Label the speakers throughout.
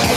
Speaker 1: Like,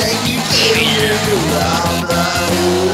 Speaker 1: take you to the world.